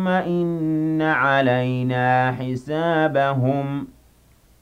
ثم إن علينا حسابهم